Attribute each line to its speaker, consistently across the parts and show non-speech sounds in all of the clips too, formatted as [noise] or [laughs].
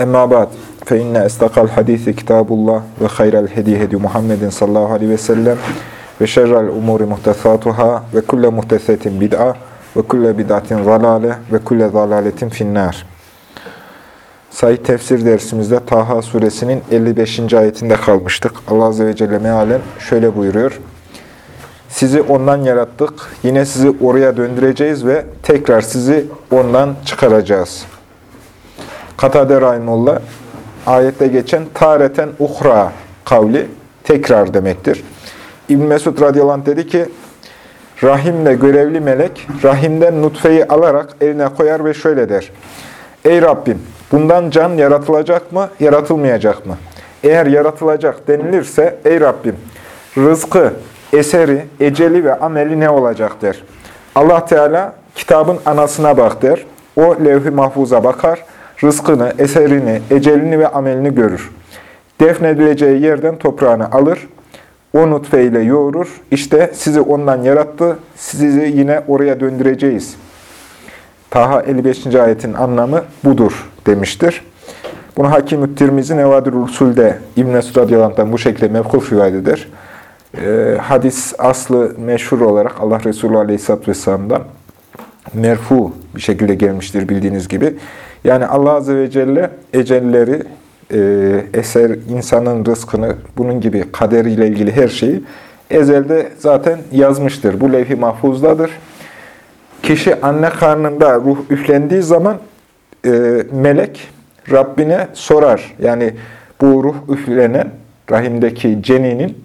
Speaker 1: Emma ba'd. Fe inne estakal hadisi kitabullah ve hayral hedi hedi Muhammedin sallallahu aleyhi ve sellem ve şerrel umuri muhtesatuhâ ve kulle muhtesetin bid'a ve kulle bid'atin zalale ve kulle zalaletin finnâr. Sayı tefsir dersimizde Taha suresinin 55. ayetinde kalmıştık. Allah Azze ve Celle mealen şöyle buyuruyor. Sizi ondan yarattık, yine sizi oraya döndüreceğiz ve tekrar sizi ondan çıkaracağız. Katade Rahimullah ayette geçen tareten uhra kavli tekrar demektir. İbn Mesud radıyallahu dedi ki, Rahimle görevli melek, rahimden nutfeyi alarak eline koyar ve şöyle der. Ey Rabbim, bundan can yaratılacak mı, yaratılmayacak mı? Eğer yaratılacak denilirse, ey Rabbim, rızkı, eseri, eceli ve ameli ne olacak der. Allah Teala kitabın anasına bak der. O levh-i mahfuza bakar rızkını, eserini, ecelini ve amelini görür. Defnedileceği yerden toprağını alır, o nutfeyle yoğurur. İşte sizi ondan yarattı, sizi yine oraya döndüreceğiz. Taha 55. ayetin anlamı budur demiştir. Bunu Hakim-ü Tirmizi Nevadir Usul'de İbn-i Mesud bu şekilde mevkuf rivayet. Ee, hadis aslı meşhur olarak Allah Resulü aleyhisselatü vesselam'dan merfu bir şekilde gelmiştir bildiğiniz gibi. Yani Allah Azze ve Celle ecelleri, e, eser, insanın rızkını, bunun gibi kaderiyle ilgili her şeyi ezelde zaten yazmıştır. Bu levh-i mahfuzdadır. Kişi anne karnında ruh üflendiği zaman e, melek Rabbine sorar. Yani bu ruh üflenen rahimdeki ceninin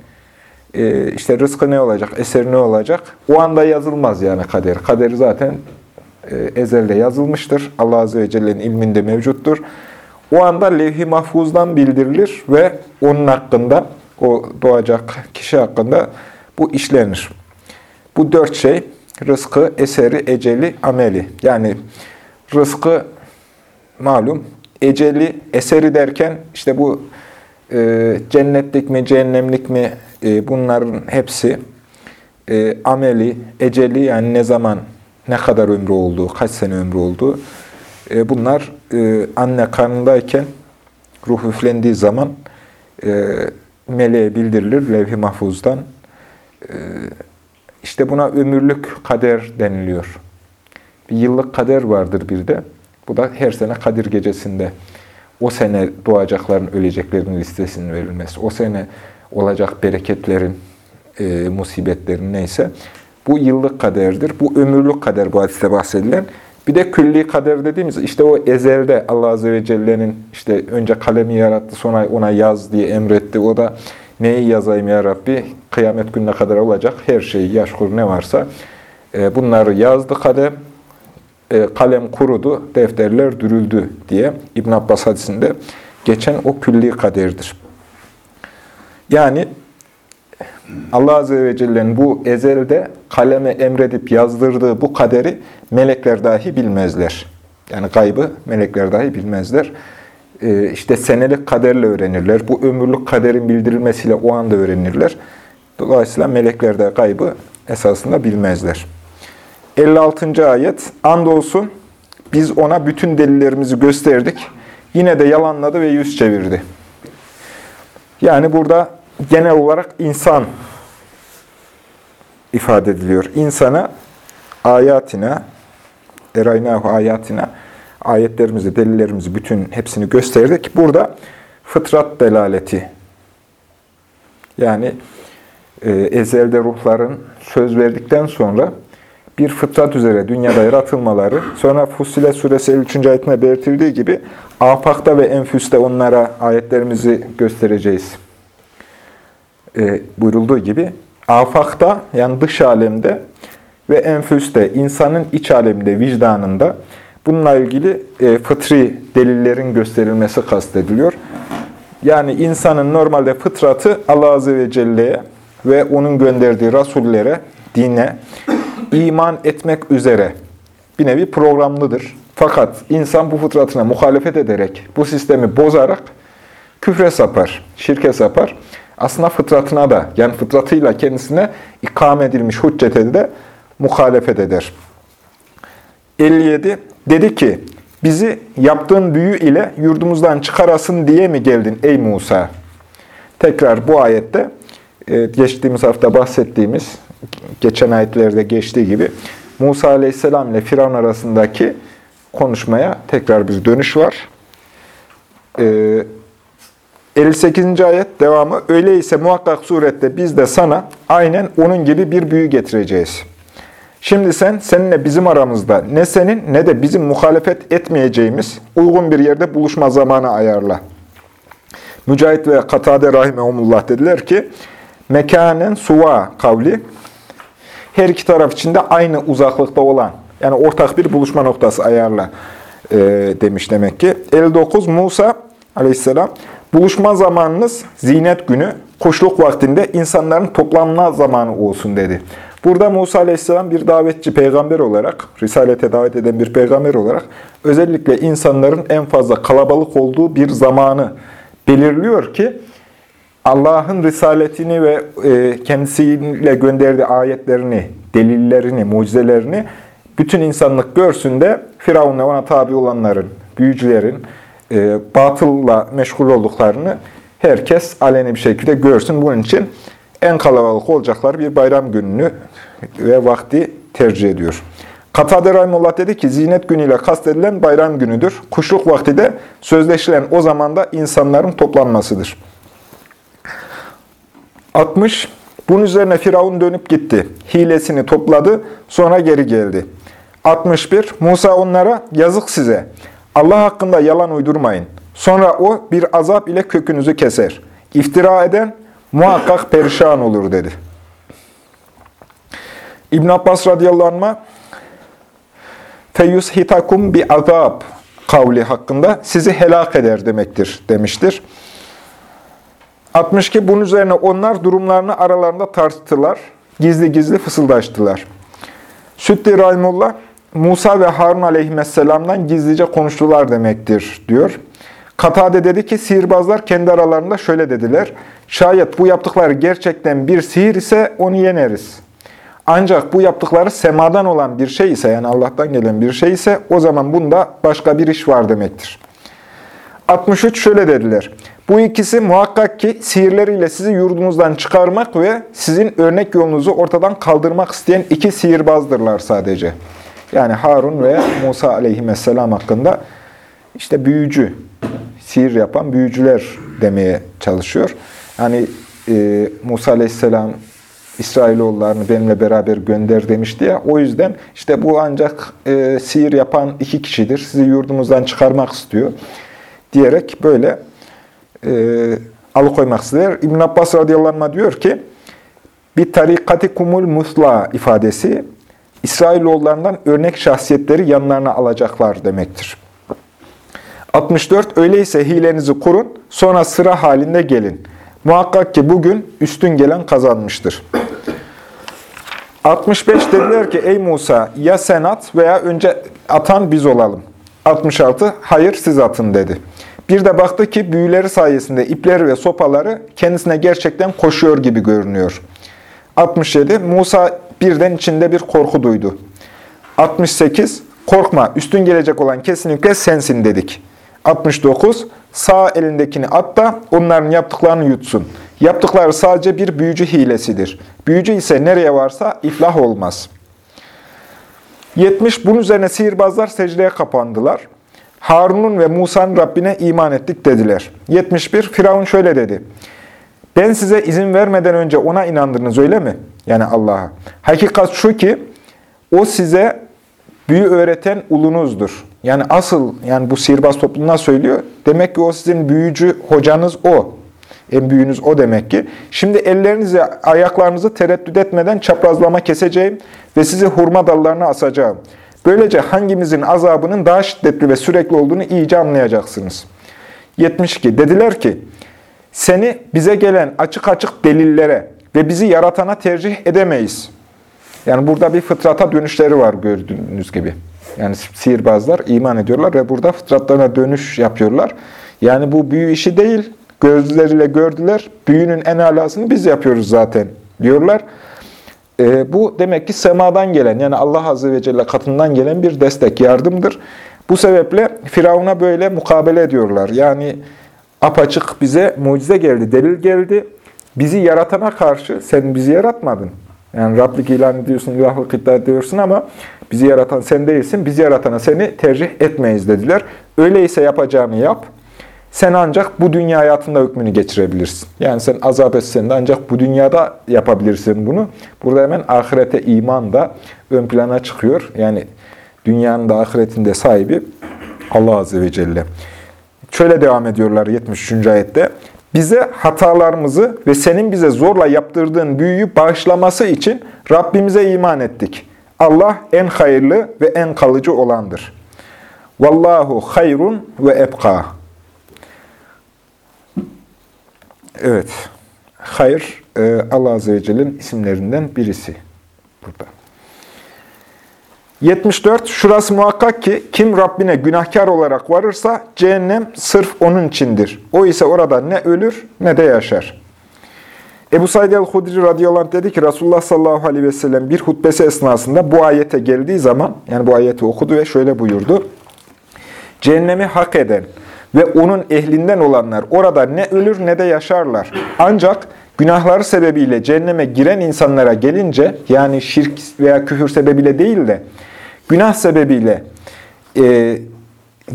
Speaker 1: e, işte rızkı ne olacak, eser ne olacak? O anda yazılmaz yani kader. Kader zaten ezelde yazılmıştır. Allah Azze ve Celle'nin ilminde mevcuttur. O anda levh-i mahfuzdan bildirilir ve onun hakkında, o doğacak kişi hakkında bu işlenir. Bu dört şey, rızkı, eseri, eceli, ameli. Yani rızkı malum, eceli, eseri derken işte bu e, cennetlik mi, cehennemlik mi e, bunların hepsi e, ameli, eceli yani ne zaman ne kadar ömrü olduğu, kaç sene ömrü olduğu. E, bunlar e, anne karnındayken ruh üflendiği zaman e, meleğe bildirilir levh-i mahfuzdan. E, işte buna ömürlük kader deniliyor. Bir yıllık kader vardır bir de. Bu da her sene Kadir gecesinde o sene doğacakların, öleceklerin listesinin verilmesi, o sene olacak bereketlerin, e, musibetlerin neyse bu yıllık kaderdir. Bu ömürlük kader bu hadiste bahsedilen. Bir de külli kader dediğimiz işte o ezelde Allah Azze ve Celle'nin işte önce kalemi yarattı sonra ona yaz diye emretti. O da neyi yazayım ya Rabbi? Kıyamet gününe kadar olacak her şeyi, yaşkur ne varsa e, bunları yazdı kalem. E, kalem kurudu, defterler dürüldü diye İbn Abbas hadisinde geçen o külli kaderdir. Yani Allah Azze ve Celle'nin bu ezelde kaleme emredip yazdırdığı bu kaderi melekler dahi bilmezler. Yani kaybı melekler dahi bilmezler. Ee, işte senelik kaderle öğrenirler. Bu ömürlük kaderin bildirilmesiyle o anda öğrenirler. Dolayısıyla melekler de kaybı esasında bilmezler. 56. ayet. Andolsun biz ona bütün delillerimizi gösterdik. Yine de yalanladı ve yüz çevirdi. Yani burada genel olarak insan ifade ediliyor. İnsana ayatina, eraynahu ayatina, ayetlerimizi, delillerimizi, bütün hepsini gösterdik. Burada fıtrat delaleti, yani e, ezelde ruhların söz verdikten sonra bir fıtrat üzere dünyada yaratılmaları, sonra Fussilet suresi 53. ayetinde belirtildiği gibi afakta ve enfüste onlara ayetlerimizi göstereceğiz e, buyurulduğu gibi afakta yani dış alemde ve enfüste insanın iç aleminde, vicdanında bununla ilgili e, fıtri delillerin gösterilmesi kastediliyor. Yani insanın normalde fıtratı Allah Azze ve Celle'ye ve onun gönderdiği rasullere, dine iman etmek üzere bir nevi programlıdır. Fakat insan bu fıtratına muhalefet ederek, bu sistemi bozarak küfre sapar, şirke sapar. Aslında fıtratına da, yani fıtratıyla kendisine ikame edilmiş hüccete de muhalefet eder. 57. Dedi ki, bizi yaptığın büyü ile yurdumuzdan çıkarasın diye mi geldin ey Musa? Tekrar bu ayette e, geçtiğimiz hafta bahsettiğimiz, geçen ayetlerde geçtiği gibi Musa aleyhisselam ile Firavun arasındaki konuşmaya tekrar bir dönüş var. 58. E, ayet devamı, öyleyse muhakkak surette biz de sana aynen onun gibi bir büyü getireceğiz. Şimdi sen, seninle bizim aramızda ne senin ne de bizim muhalefet etmeyeceğimiz uygun bir yerde buluşma zamanı ayarla. Mücahit ve Katade Rahimehumullah dediler ki, mekanen suva kavli, her iki taraf için de aynı uzaklıkta olan, yani ortak bir buluşma noktası ayarla e, demiş demek ki. 59 Musa aleyhisselam, buluşma zamanınız zinet günü, kuşluk vaktinde insanların toplanma zamanı olsun dedi. Burada Musa Aleyhisselam bir davetçi peygamber olarak, Risalete davet eden bir peygamber olarak özellikle insanların en fazla kalabalık olduğu bir zamanı belirliyor ki Allah'ın risaletini ve e, kendisiyle gönderdiği ayetlerini, delillerini, mucizelerini bütün insanlık görsün de Firavun'la ona tabi olanların, büyücülerin e, batılla meşgul olduklarını herkes aleni bir şekilde görsün. Bunun için en kalabalık olacakları bir bayram gününü ve vakti tercih ediyor. Katade Rahimullah dedi ki, zinet günüyle kastedilen bayram günüdür. Kuşluk vakti de sözleşilen o zamanda insanların toplanmasıdır. 60. Bunun üzerine Firavun dönüp gitti. Hilesini topladı, sonra geri geldi. 61. Musa onlara, yazık size. Allah hakkında yalan uydurmayın. Sonra o bir azap ile kökünüzü keser. İftira eden muhakkak perişan olur dedi. İbn Abbas radıyallahu anh'a feyus hitakum bi azab kavli hakkında sizi helak eder demektir demiştir. 62 bunun üzerine onlar durumlarını aralarında tartıştılar. Gizli gizli fısıldaştılar. Sütti Rahimullah Musa ve Harun aleyhisselamdan gizlice konuştular demektir diyor. Katade dedi ki sihirbazlar kendi aralarında şöyle dediler. Şayet bu yaptıkları gerçekten bir sihir ise onu yeneriz. Ancak bu yaptıkları semadan olan bir şey ise yani Allah'tan gelen bir şey ise o zaman bunda başka bir iş var demektir. 63 şöyle dediler. Bu ikisi muhakkak ki sihirleriyle sizi yurdunuzdan çıkarmak ve sizin örnek yolunuzu ortadan kaldırmak isteyen iki sihirbazdırlar sadece. Yani Harun ve Musa aleyhisselam hakkında işte büyücü, sihir yapan büyücüler demeye çalışıyor. Yani e, Musa aleyhisselam İsrailoğullarını benimle beraber gönder demişti ya. O yüzden işte bu ancak e, sihir yapan iki kişidir. Sizi yurdumuzdan çıkarmak istiyor. Diyerek böyle e, alıkoymak ister. İbn Abbas radıyallahu anh diyor ki bir tarikati kumul musla ifadesi İsrailoğullarından örnek şahsiyetleri yanlarına alacaklar demektir. 64. Öyleyse hilenizi kurun, sonra sıra halinde gelin. Muhakkak ki bugün üstün gelen kazanmıştır. 65 dediler ki ey Musa ya sen at veya önce atan biz olalım. 66 hayır siz atın dedi. Bir de baktı ki büyüleri sayesinde ipleri ve sopaları kendisine gerçekten koşuyor gibi görünüyor. 67 Musa birden içinde bir korku duydu. 68 korkma üstün gelecek olan kesinlikle sensin dedik. 69 Sağ elindekini at da onların yaptıklarını yutsun. Yaptıkları sadece bir büyücü hilesidir. Büyücü ise nereye varsa iflah olmaz. 70. Bunun üzerine sihirbazlar secdeye kapandılar. Harun'un ve Musa'nın Rabbine iman ettik dediler. 71. Firavun şöyle dedi. Ben size izin vermeden önce ona inandınız öyle mi? Yani Allah'a. Hakikat şu ki o size büyü öğreten ulunuzdur. Yani asıl yani bu sihirbaz toplumuna söylüyor. Demek ki o sizin büyücü hocanız o. En büyüğünüz o demek ki. Şimdi ellerinizi, ayaklarınızı tereddüt etmeden çaprazlama keseceğim ve sizi hurma dallarına asacağım. Böylece hangimizin azabının daha şiddetli ve sürekli olduğunu iyice anlayacaksınız. 72. Dediler ki, seni bize gelen açık açık delillere, ve bizi yaratana tercih edemeyiz. Yani burada bir fıtrata dönüşleri var gördüğünüz gibi. Yani sihirbazlar iman ediyorlar ve burada fıtratlarına dönüş yapıyorlar. Yani bu büyü işi değil. Gözleriyle gördüler. Büyünün en alasını biz yapıyoruz zaten diyorlar. E, bu demek ki semadan gelen yani Allah Azze ve Celle katından gelen bir destek, yardımdır. Bu sebeple Firavun'a böyle mukabele ediyorlar. Yani apaçık bize mucize geldi, delil geldi. Bizi yaratana karşı sen bizi yaratmadın. Yani Rablik ilan ediyorsun, ilahlık iddia ediyorsun ama bizi yaratan sen değilsin. Bizi yaratana seni tercih etmeyiz dediler. Öyleyse yapacağını yap. Sen ancak bu dünya hayatında hükmünü geçirebilirsin. Yani sen azap etsen de ancak bu dünyada yapabilirsin bunu. Burada hemen ahirete iman da ön plana çıkıyor. Yani dünyanın da ahiretinde sahibi Allah Azze ve Celle. Şöyle devam ediyorlar 73. ayette. Bize hatalarımızı ve senin bize zorla yaptırdığın büyüyü bağışlaması için Rabbimize iman ettik. Allah en hayırlı ve en kalıcı olandır. Vallahu hayrun ve ebka. Evet. Hayır, e, Allah Azze ve Celle'nin isimlerinden birisi burada. 74. Şurası muhakkak ki kim Rabbine günahkar olarak varırsa cehennem sırf onun içindir. O ise orada ne ölür ne de yaşar. Ebu Said el-Hudri radıyallahu dedi ki Resulullah sallallahu aleyhi ve sellem bir hutbesi esnasında bu ayete geldiği zaman yani bu ayeti okudu ve şöyle buyurdu. Cehennemi hak eden ve onun ehlinden olanlar orada ne ölür ne de yaşarlar. Ancak günahları sebebiyle cehenneme giren insanlara gelince yani şirk veya küfür sebebiyle değil de günah sebebiyle e,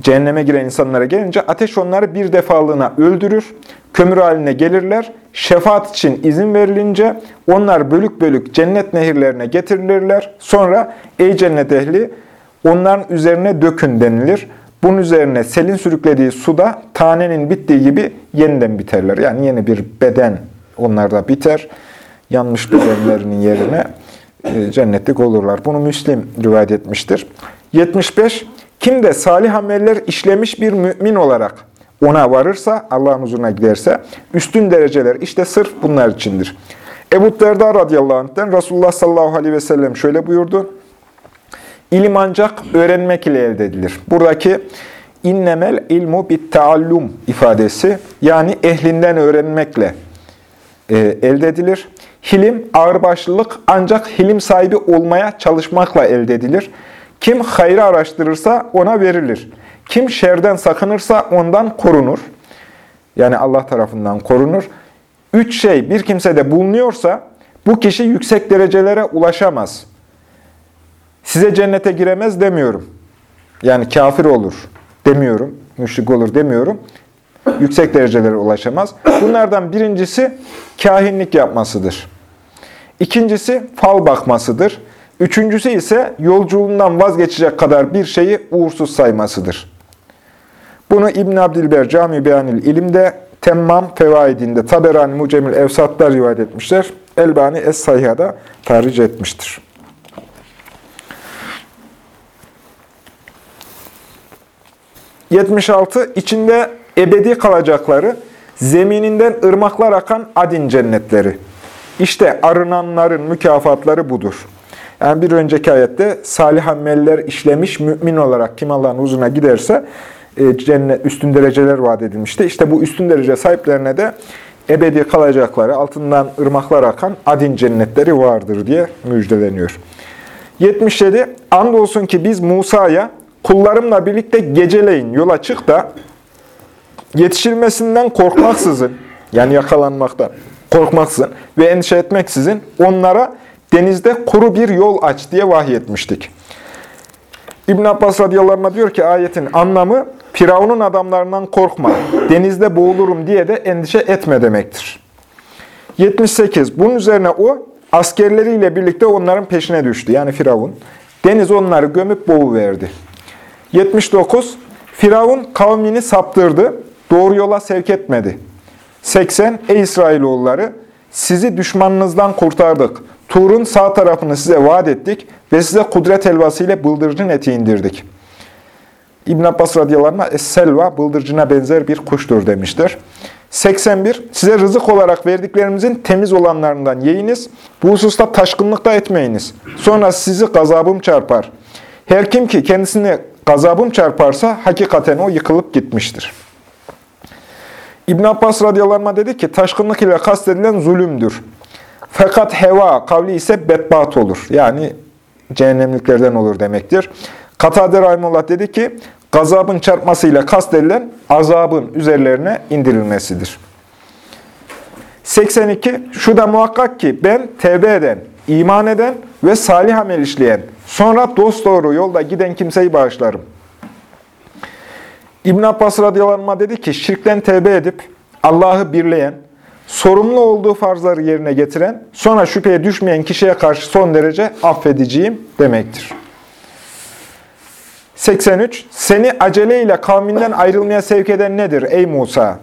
Speaker 1: cehenneme giren insanlara gelince ateş onları bir defalığına öldürür, kömür haline gelirler. Şefaat için izin verilince onlar bölük bölük cennet nehirlerine getirilirler. Sonra ey cennet ehli onların üzerine dökün denilir. Bunun üzerine selin sürüklediği suda tanenin bittiği gibi yeniden biterler. Yani yeni bir beden onlarda biter. Yanmış bedenlerinin yerine cennetlik olurlar. Bunu Müslim rivayet etmiştir. 75. Kim de salih ameller işlemiş bir mümin olarak ona varırsa, Allah'ın huzuruna giderse, üstün dereceler işte sırf bunlar içindir. Ebu Derda radıyallahu anh'ten Resulullah sallallahu aleyhi ve sellem şöyle buyurdu. İlim ancak öğrenmek ile elde edilir. Buradaki innemel ilmu bit taallum ifadesi yani ehlinden öğrenmekle e, elde edilir. Hilim, ağırbaşlılık ancak hilim sahibi olmaya çalışmakla elde edilir. Kim hayrı araştırırsa ona verilir. Kim şerden sakınırsa ondan korunur. Yani Allah tarafından korunur. Üç şey bir kimsede bulunuyorsa bu kişi yüksek derecelere ulaşamaz. Size cennete giremez demiyorum. Yani kafir olur demiyorum. Müşrik olur demiyorum. Yüksek derecelere ulaşamaz. Bunlardan birincisi kahinlik yapmasıdır. İkincisi fal bakmasıdır. Üçüncüsü ise yolculuğundan vazgeçecek kadar bir şeyi uğursuz saymasıdır. Bunu İbn Abdilber Cami Beyanil İlim'de, Temmam Fevaidinde, Taberani Mucemil Evsat'ta rivayet etmişler. Elbani Es-Sayha'da tarih etmiştir. ...76. içinde ebedi kalacakları... ...zemininden ırmaklar akan adin cennetleri. İşte arınanların mükafatları budur. Yani bir önceki ayette salih ameller işlemiş mümin olarak kim Allah'ın huzuruna giderse e, cennet üstün dereceler vaat edilmişti. İşte bu üstün derece sahiplerine de ebedi kalacakları, altından ırmaklar akan adin cennetleri vardır diye müjdeleniyor. 77. Andolsun ki biz Musa'ya kullarımla birlikte geceleyin yola çık da yetişilmesinden korkmaksızın, yani yakalanmaktan korkmaksızın ve endişe etmeksizin onlara denizde kuru bir yol aç diye vahyetmiştik. İbn Abbas radıyallahu diyor ki ayetin anlamı Firavun'un adamlarından korkma, denizde boğulurum diye de endişe etme demektir. 78. Bunun üzerine o askerleriyle birlikte onların peşine düştü. Yani Firavun. Deniz onları gömüp boğuverdi. 79. Firavun kavmini saptırdı, doğru yola sevk etmedi. 80. Ey İsrailoğulları! Sizi düşmanınızdan kurtardık. Tur'un sağ tarafını size vaat ettik ve size kudret helvası ile bıldırcın eti indirdik. İbn Abbas radıyallahu anh, Es-selva bıldırcına benzer bir kuştur demiştir. 81. Size rızık olarak verdiklerimizin temiz olanlarından yiyiniz. Bu hususta taşkınlıkta etmeyiniz. Sonra sizi gazabım çarpar. Her kim ki kendisine gazabım çarparsa hakikaten o yıkılıp gitmiştir. İbn Abbas radıyallahu dedi ki taşkınlık ile kastedilen zulümdür. Fakat heva kavli ise bedbat olur. Yani cehennemliklerden olur demektir. Katade Rahimullah dedi ki gazabın çarpmasıyla kastedilen azabın üzerlerine indirilmesidir. 82. Şu da muhakkak ki ben tevbe eden, iman eden ve salih amel işleyen, sonra dosdoğru yolda giden kimseyi bağışlarım. İbn Abbas radıyallahu dedi ki, şirkten tevbe edip Allah'ı birleyen, sorumlu olduğu farzları yerine getiren, sonra şüpheye düşmeyen kişiye karşı son derece affediciyim demektir. 83. Seni aceleyle kavminden ayrılmaya sevk eden nedir ey Musa?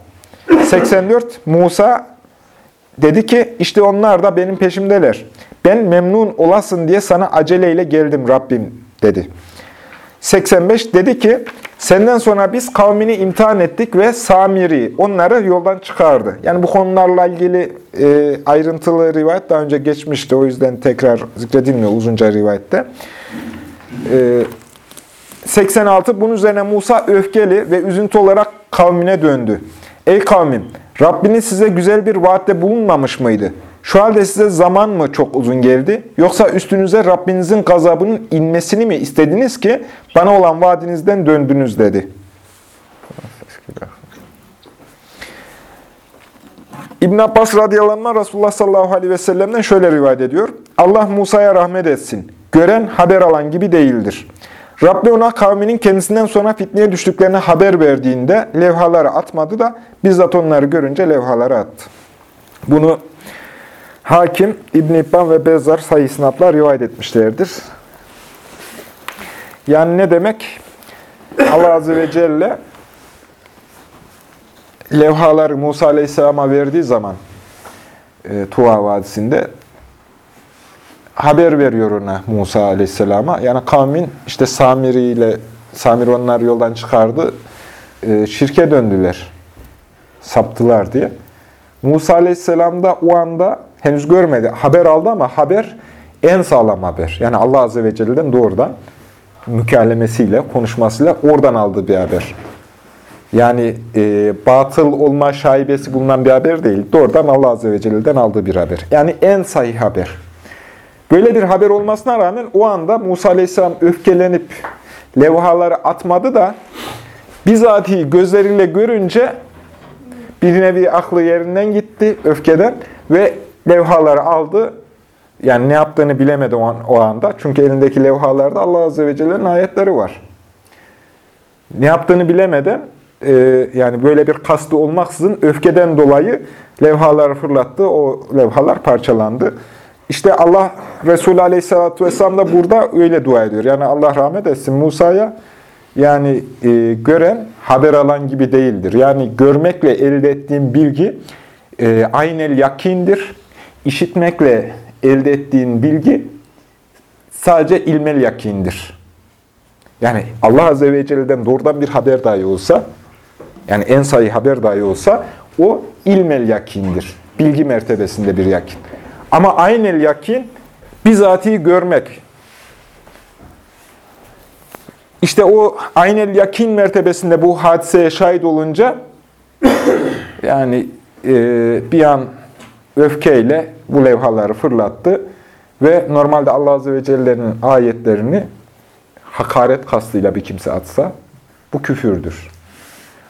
Speaker 1: 84. Musa dedi ki işte onlar da benim peşimdeler. Ben memnun olasın diye sana aceleyle geldim Rabbim dedi. 85 dedi ki senden sonra biz kavmini imtihan ettik ve Samiri onları yoldan çıkardı. Yani bu konularla ilgili e, ayrıntılı rivayet daha önce geçmişti. O yüzden tekrar zikredilmiyor uzunca rivayette. E, 86 bunun üzerine Musa öfkeli ve üzüntü olarak kavmine döndü. Ey kavmim Rabbiniz size güzel bir vaatte bulunmamış mıydı? Şu halde size zaman mı çok uzun geldi? Yoksa üstünüze Rabbinizin gazabının inmesini mi istediniz ki bana olan vaadinizden döndünüz dedi. İbn Abbas radıyallahu anh Resulullah sallallahu aleyhi ve sellem'den şöyle rivayet ediyor. Allah Musa'ya rahmet etsin. Gören haber alan gibi değildir. Rabbi ona kavminin kendisinden sonra fitneye düştüklerini haber verdiğinde levhaları atmadı da bizzat onları görünce levhaları attı. Bunu Hakim, İbn-i İbban ve Bezzar sayı sınavlar rivayet etmişlerdir. Yani ne demek? Allah Azze ve Celle levhaları Musa Aleyhisselam'a verdiği zaman e, Tuva Vadisi'nde haber veriyor ona Musa Aleyhisselam'a. Yani kavmin işte Samiri ile Samir onları yoldan çıkardı. E, şirke döndüler. Saptılar diye. Musa Aleyhisselam da o anda henüz görmedi. Haber aldı ama haber en sağlam haber. Yani Allah Azze ve Celle'den doğrudan mükellemesiyle, konuşmasıyla oradan aldığı bir haber. Yani e, batıl olma şaibesi bulunan bir haber değil. Doğrudan Allah Azze ve Celle'den aldığı bir haber. Yani en sahih haber. Böyle bir haber olmasına rağmen o anda Musa Aleyhisselam öfkelenip levhaları atmadı da bizatihi gözleriyle görünce bir nevi aklı yerinden gitti öfkeden ve levhaları aldı. Yani ne yaptığını bilemedi o, an, o anda. Çünkü elindeki levhalarda Allah Azze ve Celle'nin ayetleri var. Ne yaptığını bilemeden, e, yani böyle bir kastı olmaksızın öfkeden dolayı levhaları fırlattı. O levhalar parçalandı. İşte Allah Resulü Aleyhisselatü Vesselam da burada öyle dua ediyor. Yani Allah rahmet etsin Musa'ya. Yani e, gören haber alan gibi değildir. Yani görmekle elde ettiğim bilgi e, aynel yakindir. İşitmekle elde ettiğin bilgi sadece ilmel yakindir. Yani Allah Azze ve Celle'den doğrudan bir haber dahi olsa, yani en sayı haber dahi olsa, o ilmel yakindir. Bilgi mertebesinde bir yakin. Ama aynel yakin, bizatihi görmek. İşte o aynel yakin mertebesinde bu hadiseye şahit olunca, [coughs] yani e, bir an öfkeyle bu levhaları fırlattı ve normalde Allah Azze ve Celle'nin ayetlerini hakaret kastıyla bir kimse atsa bu küfürdür.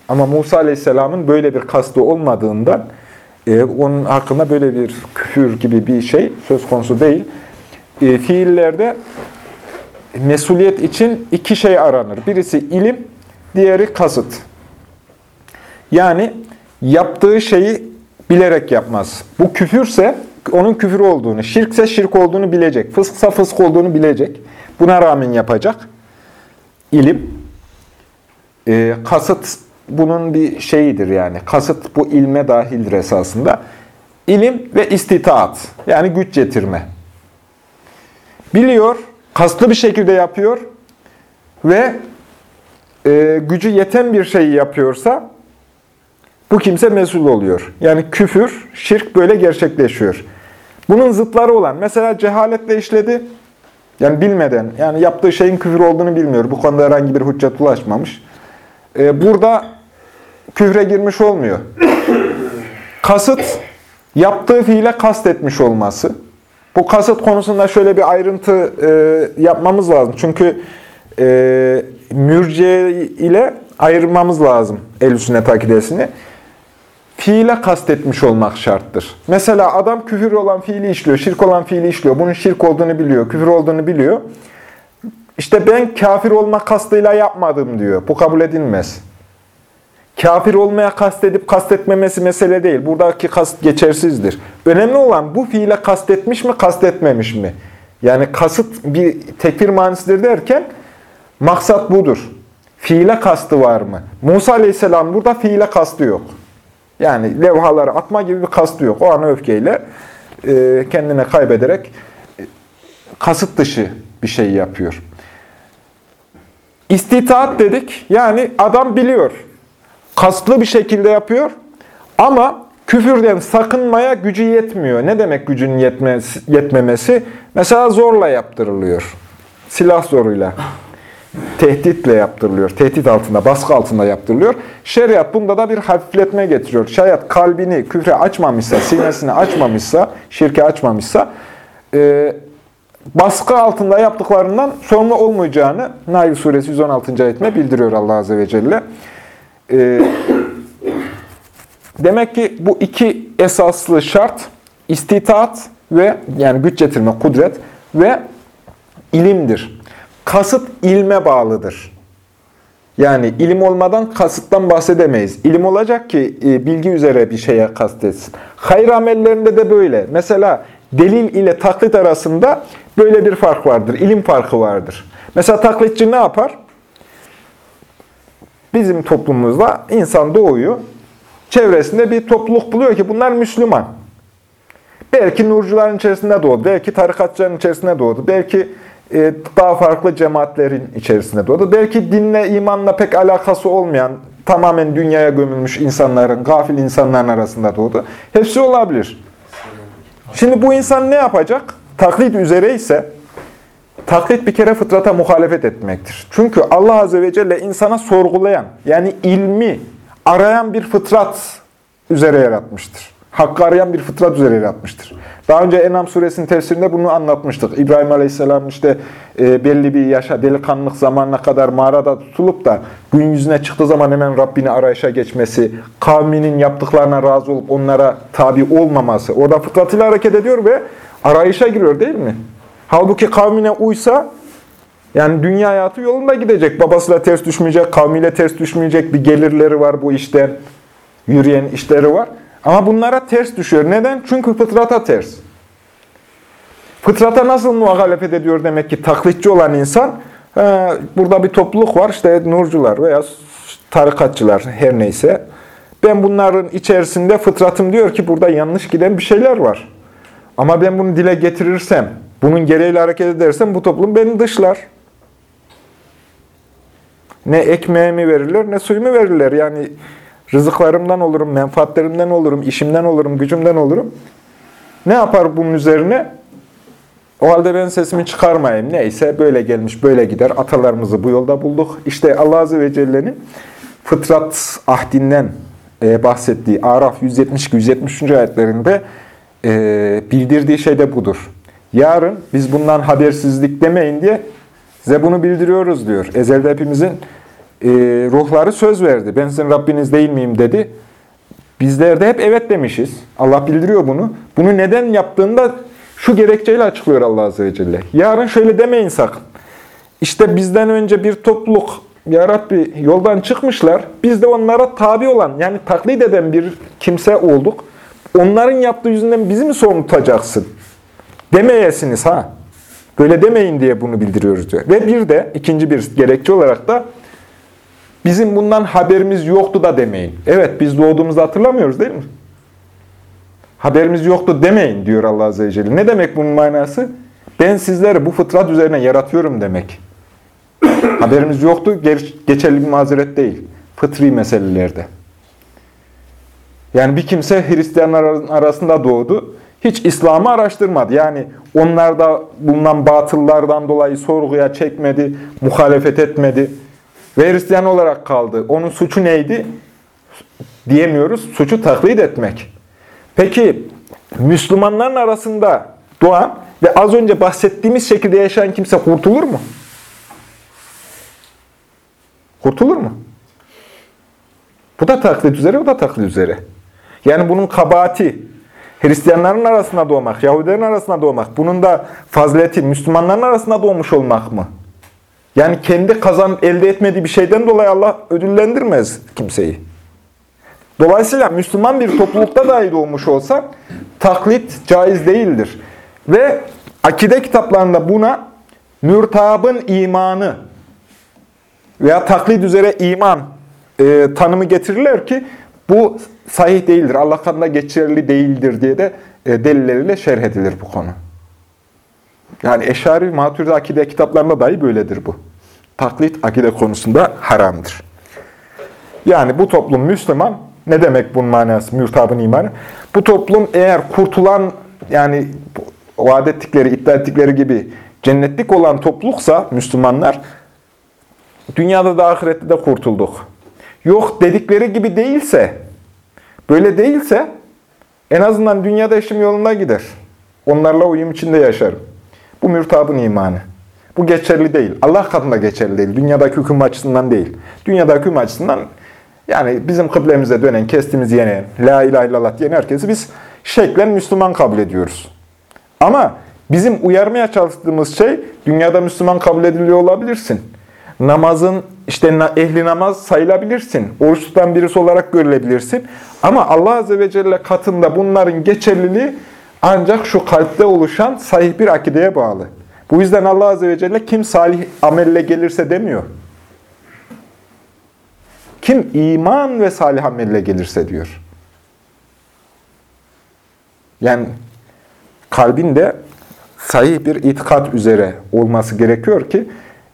Speaker 1: Ama Musa Aleyhisselam'ın böyle bir kastı olmadığından e, onun hakkında böyle bir küfür gibi bir şey söz konusu değil. E, fiillerde mesuliyet için iki şey aranır. Birisi ilim, diğeri kasıt. Yani yaptığı şeyi bilerek yapmaz. Bu küfürse onun küfür olduğunu, şirkse şirk olduğunu bilecek, fısksa fısk olduğunu bilecek. Buna rağmen yapacak. İlim, e, kasıt bunun bir şeyidir yani. Kasıt bu ilme dahildir esasında. İlim ve istitaat, yani güç getirme. Biliyor, kasıtlı bir şekilde yapıyor ve e, gücü yeten bir şeyi yapıyorsa bu kimse mesul oluyor. Yani küfür, şirk böyle gerçekleşiyor. Bunun zıtları olan, mesela cehaletle işledi, yani bilmeden, yani yaptığı şeyin küfür olduğunu bilmiyor. Bu konuda herhangi bir hüccet ulaşmamış. Ee, burada küfre girmiş olmuyor. Kasıt, yaptığı fiile kastetmiş olması. Bu kasıt konusunda şöyle bir ayrıntı e, yapmamız lazım. Çünkü e, mürciye ile ayırmamız lazım el sünnet akidesini. Fiile kastetmiş olmak şarttır. Mesela adam küfür olan fiili işliyor, şirk olan fiili işliyor. Bunun şirk olduğunu biliyor, küfür olduğunu biliyor. İşte ben kafir olmak kastıyla yapmadım diyor. Bu kabul edilmez. Kafir olmaya kastedip kastetmemesi mesele değil. Buradaki kast geçersizdir. Önemli olan bu fiile kastetmiş mi, kastetmemiş mi? Yani kasıt bir tekfir manisidir derken maksat budur. Fiile kastı var mı? Musa Aleyhisselam burada fiile kastı yok. Yani levhaları atma gibi bir kastı yok. O an öfkeyle e, kendine kaybederek e, kasıt dışı bir şey yapıyor. İstitaat dedik. Yani adam biliyor. Kasıtlı bir şekilde yapıyor. Ama küfürden sakınmaya gücü yetmiyor. Ne demek gücünün yetmesi, yetmemesi? Mesela zorla yaptırılıyor. Silah zoruyla tehditle yaptırılıyor. Tehdit altında, baskı altında yaptırılıyor. Şeriat bunda da bir hafifletme getiriyor. Şayet kalbini küfre açmamışsa, sinesini açmamışsa, şirke açmamışsa, e, baskı altında yaptıklarından sorumlu olmayacağını Nail Suresi 116. ayetine bildiriyor Allah Azze ve Celle. E, demek ki bu iki esaslı şart, istitaat ve yani güç getirme, kudret ve ilimdir kasıt ilme bağlıdır. Yani ilim olmadan kasıttan bahsedemeyiz. İlim olacak ki e, bilgi üzere bir şeye kastetsin. Hayır amellerinde de böyle. Mesela delil ile taklit arasında böyle bir fark vardır. İlim farkı vardır. Mesela taklitçi ne yapar? Bizim toplumumuzda insan doğuyor. Çevresinde bir topluluk buluyor ki bunlar Müslüman. Belki nurcuların içerisinde doğdu, belki tarikatçıların içerisinde doğdu, belki daha farklı cemaatlerin içerisinde doğdu. Belki dinle, imanla pek alakası olmayan, tamamen dünyaya gömülmüş insanların, gafil insanların arasında doğdu. Hepsi olabilir. Şimdi bu insan ne yapacak? Taklit üzere ise, taklit bir kere fıtrata muhalefet etmektir. Çünkü Allah Azze ve Celle insana sorgulayan, yani ilmi arayan bir fıtrat üzere yaratmıştır hakkı arayan bir fıtrat üzere yaratmıştır. Daha önce Enam suresinin tefsirinde bunu anlatmıştık. İbrahim Aleyhisselam işte e, belli bir yaşa, delikanlılık zamanına kadar mağarada tutulup da gün yüzüne çıktığı zaman hemen Rabbini arayışa geçmesi, kavminin yaptıklarına razı olup onlara tabi olmaması. Orada fıtratıyla hareket ediyor ve arayışa giriyor değil mi? Halbuki kavmine uysa yani dünya hayatı yolunda gidecek. Babasıyla ters düşmeyecek, kavmiyle ters düşmeyecek bir gelirleri var bu işten. Yürüyen işleri var. Ama bunlara ters düşüyor. Neden? Çünkü fıtrata ters. Fıtrata nasıl muhalefet ediyor demek ki taklitçi olan insan? burada bir topluluk var işte nurcular veya tarikatçılar her neyse. Ben bunların içerisinde fıtratım diyor ki burada yanlış giden bir şeyler var. Ama ben bunu dile getirirsem, bunun gereğiyle hareket edersem bu toplum beni dışlar. Ne ekmeğimi verirler ne suyumu verirler. Yani Rızıklarımdan olurum, menfaatlerimden olurum, işimden olurum, gücümden olurum. Ne yapar bunun üzerine? O halde ben sesimi çıkarmayayım. Neyse böyle gelmiş, böyle gider. Atalarımızı bu yolda bulduk. İşte Allah Azze ve Celle'nin fıtrat ahdinden e, bahsettiği Araf 172-173. ayetlerinde e, bildirdiği şey de budur. Yarın biz bundan habersizlik demeyin diye size bunu bildiriyoruz diyor. Ezelde hepimizin e, ruhları söz verdi. Ben sizin Rabbiniz değil miyim dedi. Bizler de hep evet demişiz. Allah bildiriyor bunu. Bunu neden yaptığında şu gerekçeyle açıklıyor Allah Azze ve Celle. Yarın şöyle demeyin sakın. İşte bizden önce bir topluluk, Ya Rabbi yoldan çıkmışlar. Biz de onlara tabi olan, yani taklit eden bir kimse olduk. Onların yaptığı yüzünden bizi mi sorumlu? Demeyesiniz ha. Böyle demeyin diye bunu bildiriyoruz diyor. Ve bir de ikinci bir gerekçe olarak da Bizim bundan haberimiz yoktu da demeyin. Evet biz doğduğumuzda hatırlamıyoruz değil mi? Haberimiz yoktu demeyin diyor Allah Azze ve Celle. Ne demek bunun manası? Ben sizleri bu fıtrat üzerine yaratıyorum demek. [coughs] Haberimiz yoktu, geçerli bir mazeret değil. Fıtri meselelerde. Yani bir kimse Hristiyanlar arasında doğdu. Hiç İslam'ı araştırmadı. Yani onlarda bulunan batıllardan dolayı sorguya çekmedi, muhalefet etmedi ve Hristiyan olarak kaldı. Onun suçu neydi? Diyemiyoruz. Suçu taklit etmek. Peki Müslümanların arasında doğan ve az önce bahsettiğimiz şekilde yaşayan kimse kurtulur mu? Kurtulur mu? Bu da taklit üzere, o da taklit üzere. Yani bunun kabahati, Hristiyanların arasında doğmak, Yahudilerin arasında doğmak, bunun da fazileti Müslümanların arasında doğmuş olmak mı? Yani kendi kazan elde etmediği bir şeyden dolayı Allah ödüllendirmez kimseyi. Dolayısıyla Müslüman bir toplulukta dahi doğmuş olsa taklit caiz değildir. Ve akide kitaplarında buna mürtabın imanı veya taklit üzere iman e, tanımı getirirler ki bu sahih değildir, Allah katında geçerli değildir diye de e, delilleriyle şerh edilir bu konu. Yani Eşari Maturidi akide kitaplarında dahi böyledir bu. Taklit akide konusunda haramdır. Yani bu toplum Müslüman, ne demek bunun manası, mürtabın imanı? Bu toplum eğer kurtulan, yani vaat ettikleri, iddia ettikleri gibi cennetlik olan topluluksa Müslümanlar, dünyada da ahirette de kurtulduk. Yok dedikleri gibi değilse, böyle değilse en azından dünyada işim yolunda gider. Onlarla uyum içinde yaşarım. Bu mürtabın imanı. Bu geçerli değil. Allah katında geçerli değil. Dünyadaki hüküm açısından değil. Dünyadaki hüküm açısından yani bizim kıblemize dönen, kestiğimiz yenen, la ilahe illallah diyen herkesi biz şeklen Müslüman kabul ediyoruz. Ama bizim uyarmaya çalıştığımız şey, dünyada Müslüman kabul ediliyor olabilirsin. Namazın, işte ehli namaz sayılabilirsin. Oruç tutan birisi olarak görülebilirsin. Ama Allah Azze ve Celle katında bunların geçerliliği ancak şu kalpte oluşan sahih bir akideye bağlı. Bu yüzden Allah Azze ve Celle kim salih amelle gelirse demiyor. Kim iman ve salih amelle gelirse diyor. Yani kalbinde sahih bir itikat üzere olması gerekiyor ki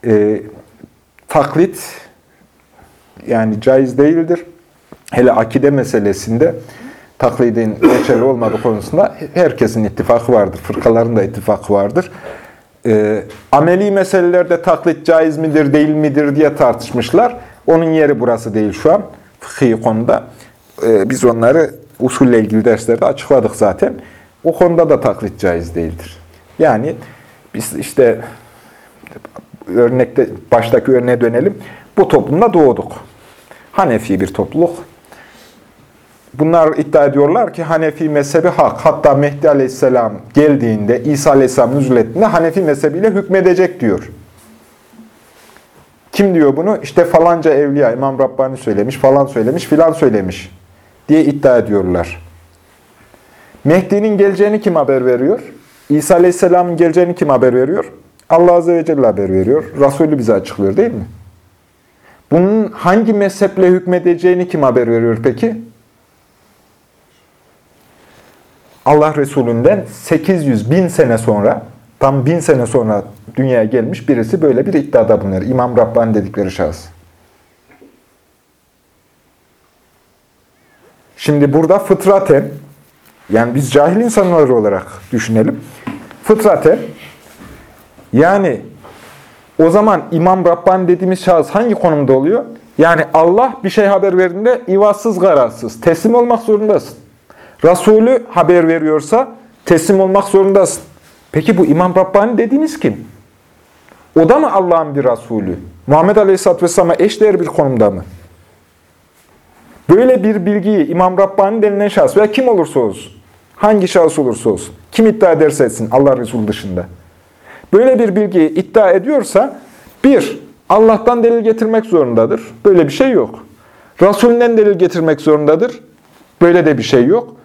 Speaker 1: e, taklit yani caiz değildir. Hele akide meselesinde taklidin geçerli olmadığı konusunda herkesin ittifakı vardır. Fırkaların da ittifakı vardır. E, ameli meselelerde taklit caiz midir, değil midir diye tartışmışlar. Onun yeri burası değil şu an. Fıkhi konuda. E, biz onları usulle ilgili derslerde açıkladık zaten. O konuda da taklit caiz değildir. Yani biz işte örnekte baştaki örneğe dönelim. Bu toplumda doğduk. Hanefi bir topluluk. Bunlar iddia ediyorlar ki Hanefi mezhebi hak. Hatta Mehdi Aleyhisselam geldiğinde, İsa Aleyhisselam nüzul ettiğinde Hanefi mezhebiyle hükmedecek diyor. Kim diyor bunu? İşte falanca evliya, İmam Rabbani söylemiş, falan söylemiş, filan söylemiş diye iddia ediyorlar. Mehdi'nin geleceğini kim haber veriyor? İsa Aleyhisselam'ın geleceğini kim haber veriyor? Allah Azze ve Celle haber veriyor. Resulü bize açıklıyor değil mi? Bunun hangi mezheple hükmedeceğini kim haber veriyor peki? Allah Resulü'nden 800 bin sene sonra, tam bin sene sonra dünyaya gelmiş birisi böyle bir iddiada bulunuyor. İmam Rabbani dedikleri şahıs. Şimdi burada fıtraten, yani biz cahil insanlar olarak düşünelim. Fıtraten, yani o zaman İmam Rabbani dediğimiz şahıs hangi konumda oluyor? Yani Allah bir şey haber verdiğinde ivazsız, kararsız, teslim olmak zorundasın. Resulü haber veriyorsa teslim olmak zorundasın. Peki bu İmam Rabbani dediğiniz kim? O da mı Allah'ın bir Resulü? Muhammed Aleyhisselatü Vesselam'a eşdeğer bir konumda mı? Böyle bir bilgiyi İmam Rabbani denilen şahıs veya kim olursa olsun, hangi şahıs olursa olsun, kim iddia ederse etsin Allah Resulü dışında. Böyle bir bilgiyi iddia ediyorsa, bir, Allah'tan delil getirmek zorundadır. Böyle bir şey yok. Resulünden delil getirmek zorundadır. Böyle de bir şey yok.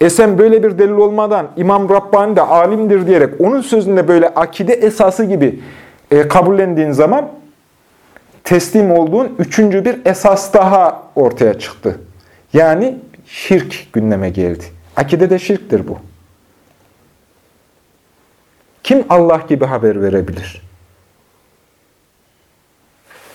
Speaker 1: E sen böyle bir delil olmadan İmam Rabbani de alimdir diyerek onun sözünde böyle akide esası gibi e, kabullendiğin zaman teslim olduğun üçüncü bir esas daha ortaya çıktı. Yani şirk gündeme geldi. Akide de şirktir bu. Kim Allah gibi haber verebilir?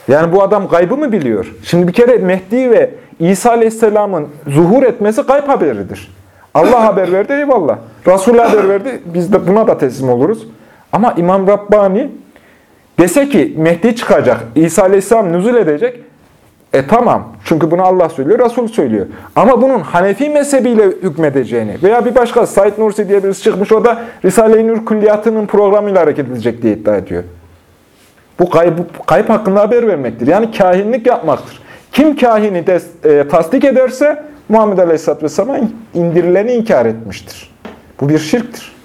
Speaker 1: Yani bu adam gaybı mı biliyor? Şimdi bir kere Mehdi ve İsa Aleyhisselam'ın zuhur etmesi gayb haberidir. Allah haber verdi eyvallah. Resul haber verdi biz de buna da teslim oluruz. Ama İmam Rabbani dese ki Mehdi çıkacak, İsa Aleyhisselam nüzul edecek. E tamam. Çünkü bunu Allah söylüyor, Resul söylüyor. Ama bunun Hanefi mezhebiyle hükmedeceğini veya bir başka Said Nursi diye birisi çıkmış o da Risale-i Nur Külliyatı'nın programıyla hareket edecek diye iddia ediyor. Bu kayıp, kayıp hakkında haber vermektir. Yani kahinlik yapmaktır. Kim kahini de, e, tasdik ederse Muhammed Aleyhisselatü Vesselam'a indirileni inkar etmiştir. Bu bir şirktir.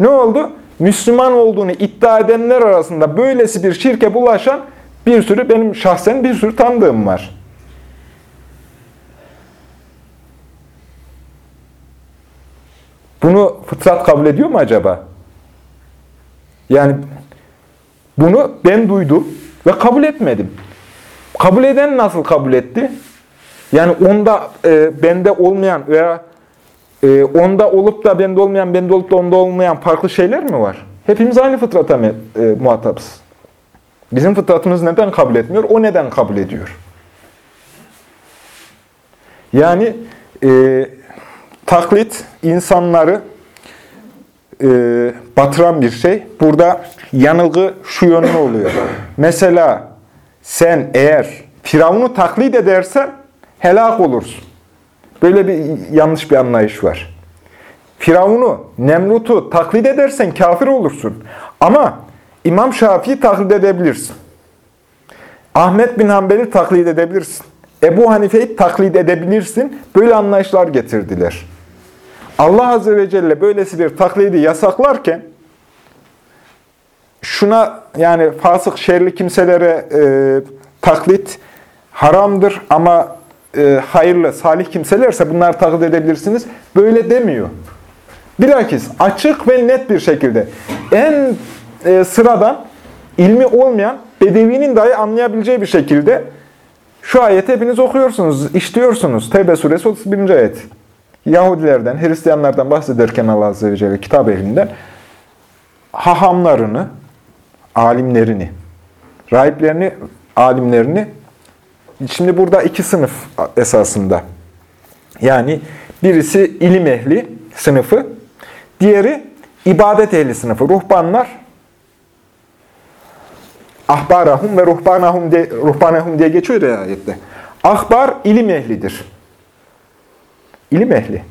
Speaker 1: Ne oldu? Müslüman olduğunu iddia edenler arasında böylesi bir şirke bulaşan bir sürü, benim şahsen bir sürü tanıdığım var. Bunu fıtrat kabul ediyor mu acaba? Yani bunu ben duydum ve kabul etmedim. Kabul eden nasıl kabul etti? Yani onda e, bende olmayan veya e, onda olup da bende olmayan, bende olup da onda olmayan farklı şeyler mi var? Hepimiz aynı fıtrata e, muhatapız. Bizim fıtratımız neden kabul etmiyor? O neden kabul ediyor? Yani e, taklit insanları e, batıran bir şey. Burada yanılgı şu yönlü oluyor. Mesela sen eğer Firavun'u taklit edersen helak olursun. Böyle bir yanlış bir anlayış var. Firavun'u, Nemrut'u taklit edersen kafir olursun. Ama İmam Şafii'yi taklit edebilirsin. Ahmet bin Hanbel'i taklit edebilirsin. Ebu Hanife'yi taklit edebilirsin. Böyle anlayışlar getirdiler. Allah Azze ve Celle böylesi bir taklidi yasaklarken şuna yani fasık şerli kimselere e, taklit haramdır ama e, hayırlı, salih kimselerse bunları taklit edebilirsiniz. Böyle demiyor. Bilakis açık ve net bir şekilde en e, sıradan ilmi olmayan bedevinin dahi anlayabileceği bir şekilde şu ayeti hepiniz okuyorsunuz, işliyorsunuz. Tevbe suresi 31. ayet. Yahudilerden, Hristiyanlardan bahsederken Allah Azze ve Celle kitap ehlinden hahamlarını, alimlerini, rahiplerini, alimlerini şimdi burada iki sınıf esasında. Yani birisi ilim ehli sınıfı, diğeri ibadet ehli sınıfı. Ruhbanlar ahbarahum ve ruhbanahum diye, ruhbanahum diye geçiyor ya ayette. Ahbar ilim ehlidir. İlim ehli.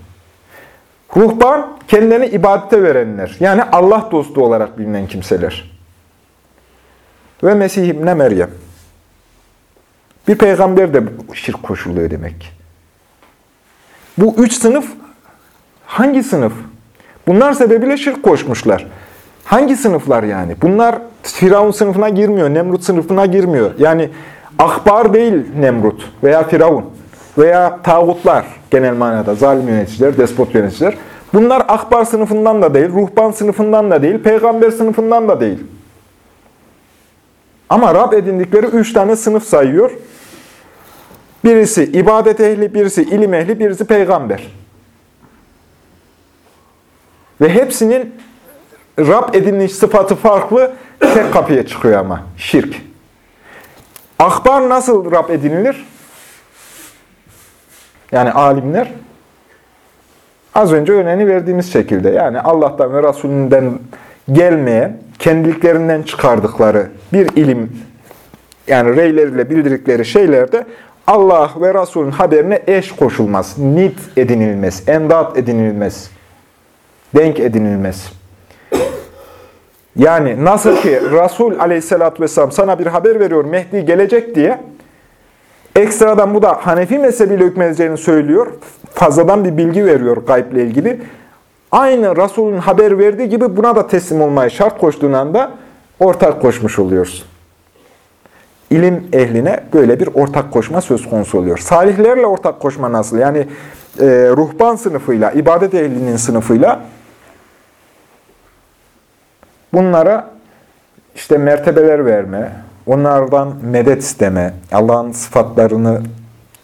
Speaker 1: Ruhban kendilerini ibadete verenler. Yani Allah dostu olarak bilinen kimseler. Ve Mesih İbni Meryem. Bir peygamber de şirk koşuluyor demek. Bu üç sınıf hangi sınıf? Bunlar sebebiyle şirk koşmuşlar. Hangi sınıflar yani? Bunlar Firavun sınıfına girmiyor, Nemrut sınıfına girmiyor. Yani ahbar değil Nemrut veya Firavun veya tağutlar genel manada, zalim yöneticiler, despot yöneticiler. Bunlar ahbar sınıfından da değil, ruhban sınıfından da değil, peygamber sınıfından da değil. Ama Rab edindikleri üç tane sınıf sayıyor. Birisi ibadet ehli, birisi ilim ehli, birisi peygamber. Ve hepsinin Rab edinmiş sıfatı farklı, tek kapıya çıkıyor ama, şirk. Akbar nasıl Rab edinilir? Yani alimler, az önce örneğini verdiğimiz şekilde, yani Allah'tan ve Resulünden gelmeye, kendiliklerinden çıkardıkları bir ilim, yani reyleriyle bildirdikleri şeylerde Allah ve Resulün haberine eş koşulmaz, nit edinilmez, endat edinilmez, denk edinilmez. Yani nasıl ki Resul aleyhissalatü vesselam sana bir haber veriyor, Mehdi gelecek diye, ekstradan bu da Hanefi mezhebiyle hükmedeceğini söylüyor, fazladan bir bilgi veriyor gayble ilgili. Aynı Resul'ün haber verdiği gibi buna da teslim olmayı şart koştuğun anda ortak koşmuş oluyorsun. İlim ehline böyle bir ortak koşma söz konusu oluyor. Salihlerle ortak koşma nasıl? Yani e, ruhban sınıfıyla, ibadet ehlinin sınıfıyla bunlara işte mertebeler verme, onlardan medet isteme, Allah'ın sıfatlarını,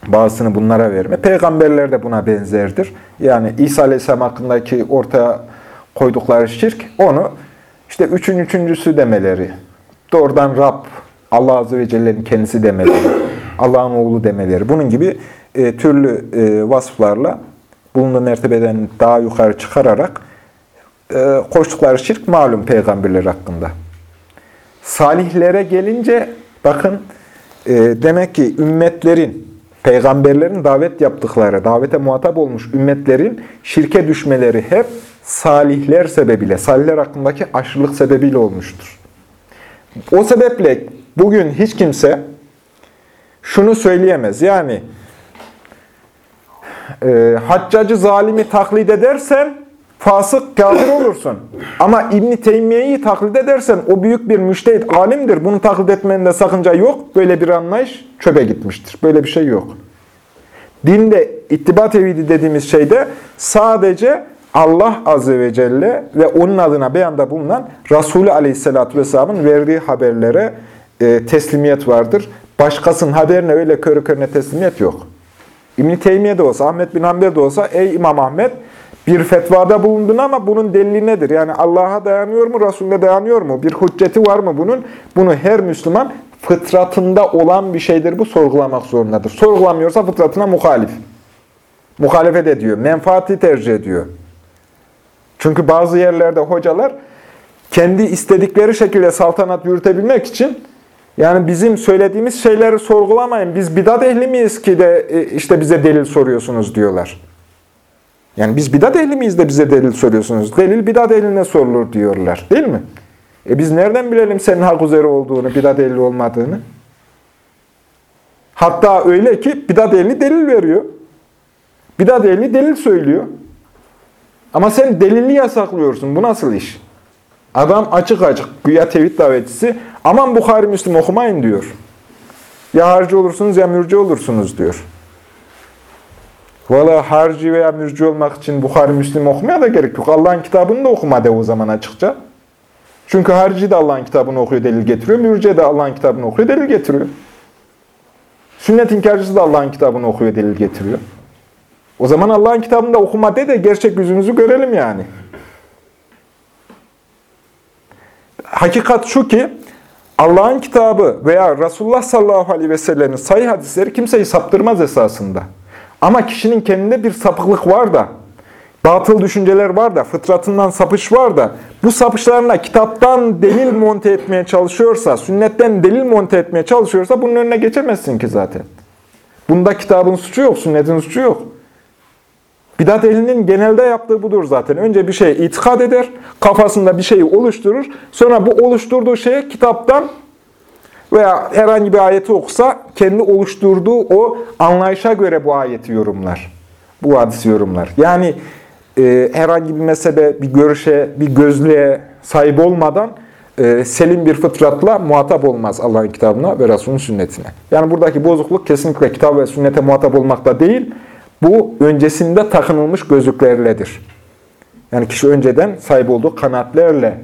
Speaker 1: bazısını bunlara verme. Peygamberler de buna benzerdir. Yani İsa Aleyhisselam hakkındaki ortaya koydukları şirk, onu işte üçün üçüncüsü demeleri, doğrudan Rab, Allah Azze ve Celle'nin kendisi demeleri, Allah'ın oğlu demeleri, bunun gibi e, türlü e, vasıflarla bulunduğu mertebeden daha yukarı çıkararak e, koştukları şirk malum peygamberler hakkında. Salihlere gelince bakın e, demek ki ümmetlerin, peygamberlerin davet yaptıkları, davete muhatap olmuş ümmetlerin şirke düşmeleri hep salihler sebebiyle, salihler hakkındaki aşırılık sebebiyle olmuştur. O sebeple bugün hiç kimse şunu söyleyemez. Yani e, haccacı zalimi taklit edersen fasık kafir olursun. Ama İbn Teymiye'yi taklit edersen o büyük bir müştehit alimdir. Bunu taklit etmende sakınca yok. Böyle bir anlayış çöpe gitmiştir. Böyle bir şey yok. Dinde ittiba tevhidi dediğimiz şeyde sadece Allah Azze ve Celle ve onun adına beyanda bulunan Resulü Aleyhisselatü Vesselam'ın verdiği haberlere e, teslimiyet vardır. Başkasının haberine öyle körü körüne teslimiyet yok. İbn-i Teymiye de olsa, Ahmet bin Hanbel de olsa, ey İmam Ahmet bir fetvada bulundun ama bunun delili nedir? Yani Allah'a dayanıyor mu, Resulüne dayanıyor mu? Bir hücceti var mı bunun? Bunu her Müslüman fıtratında olan bir şeydir bu sorgulamak zorundadır. Sorgulamıyorsa fıtratına muhalif. Muhalefet ediyor, menfaati tercih ediyor. Çünkü bazı yerlerde hocalar kendi istedikleri şekilde saltanat yürütebilmek için yani bizim söylediğimiz şeyleri sorgulamayın. Biz bidat ehli miyiz ki de e, işte bize delil soruyorsunuz diyorlar. Yani biz bidat ehli miyiz de bize delil soruyorsunuz? Delil bidat ehline sorulur diyorlar. Değil mi? E biz nereden bilelim senin hak üzere olduğunu, bidat ehli olmadığını? Hatta öyle ki bidat ehli delil veriyor. Bidat ehli delil söylüyor. Ama sen delili yasaklıyorsun. Bu nasıl iş? Adam açık açık güya tevhid davetçisi aman Bukhari Müslim okumayın diyor. Ya harcı olursunuz ya mürci olursunuz diyor. Valla harcı veya mürci olmak için Bukhari Müslim okumaya da gerek yok. Allah'ın kitabını da okuma de o zaman açıkça. Çünkü harici de Allah'ın kitabını okuyor, delil getiriyor. Mürci de Allah'ın kitabını okuyor, delil getiriyor. Sünnet inkarcısı da Allah'ın kitabını okuyor, delil getiriyor. O zaman Allah'ın kitabında okuma de de gerçek yüzünüzü görelim yani. Hakikat şu ki Allah'ın kitabı veya Resulullah sallallahu aleyhi ve sellemin sayı hadisleri kimseyi saptırmaz esasında. Ama kişinin kendinde bir sapıklık var da, batıl düşünceler var da, fıtratından sapış var da, bu sapışlarına kitaptan delil monte etmeye çalışıyorsa, sünnetten delil monte etmeye çalışıyorsa bunun önüne geçemezsin ki zaten. Bunda kitabın suçu yok, sünnetin suçu yok. Bidat ehlinin genelde yaptığı budur zaten. Önce bir şey itikad eder, kafasında bir şeyi oluşturur. Sonra bu oluşturduğu şeye kitaptan veya herhangi bir ayeti okusa kendi oluşturduğu o anlayışa göre bu ayeti yorumlar. Bu hadisi yorumlar. Yani e, herhangi bir mezhebe, bir görüşe, bir gözlüğe sahip olmadan e, selim bir fıtratla muhatap olmaz Allah'ın kitabına ve Resulünün sünnetine. Yani buradaki bozukluk kesinlikle kitap ve sünnete muhatap olmakta değil, bu öncesinde takınılmış gözlüklerledir. Yani kişi önceden sahip olduğu kanatlerle